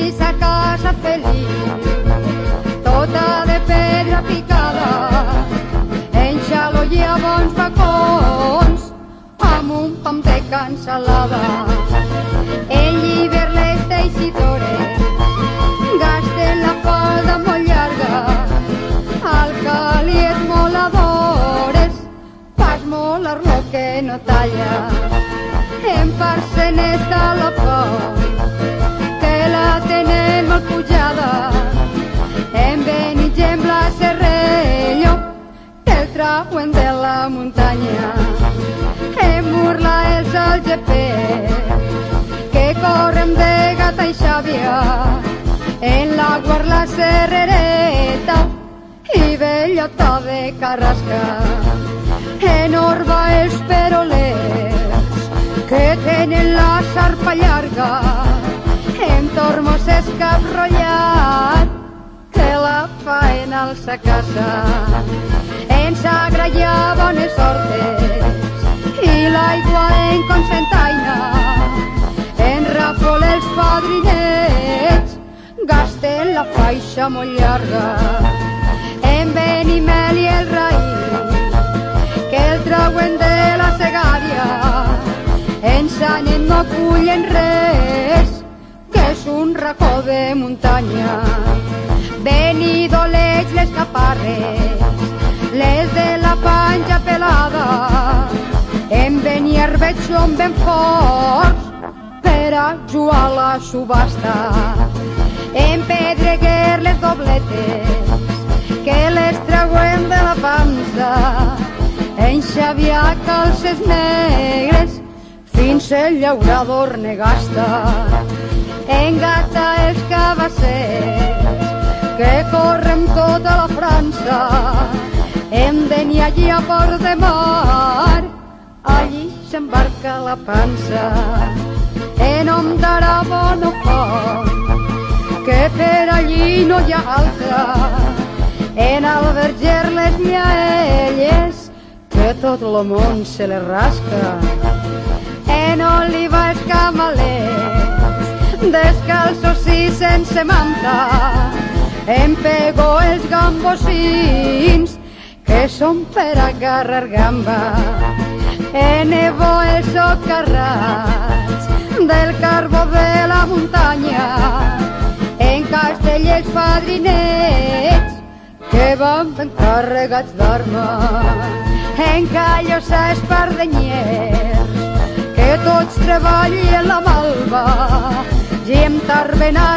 i sa casa feliç, tota de pedra picada, en xalo i a bons facons amb un pam de cansalada. En lliber les teixidores, gasten la falda molt llarga, al cali esmoladores, pas molar lo que no talla, en parcenes de la por la tenen molt pujada, en Benigem la Serrello, que el trauen de la muntanya, en Murla els algepers, que corren de gata i xàbia, en la guarla serrereta i bellota de carrasca, en Orba els perolers, que tenen la sarpa llarga, cap rotllat, que la faena al sa casa. En Sagra hi ha bones hortes i l'aigua en Consentaina. En Ràfol els padrinets gasten la faixa molt llarga. En Benimel i el raïm que el trauen de la segària. En Sanet no cullen res, un racó de muntanya. Benidolets les caparres, les de la panja pelada. En Beniarbeig són ben forts per a jugar a la subhasta. En Pedreguer les dobletes, que les treuen de la pansa. En Xavià calces negres, fins el llaurador ne gasta. En gata els cabassers, que corren tota la França. Hem d'anar allí a Port de Mar, allí s'embarca la pansa. En nom d'Arabo no font, que per allí no hi ha altra. En Alberger les miaelles, que tot lo món se les rasca. En Oliva els camalers, descalços i sense manta. En Pego els gambosins, que són per agarrar gamba. En Evo els socarrats, del carbó de la muntanya. En Castell els padrinets, que van ben carregats d'arma. En Callosa espardenyers, que tots treballen la malva i em tarben a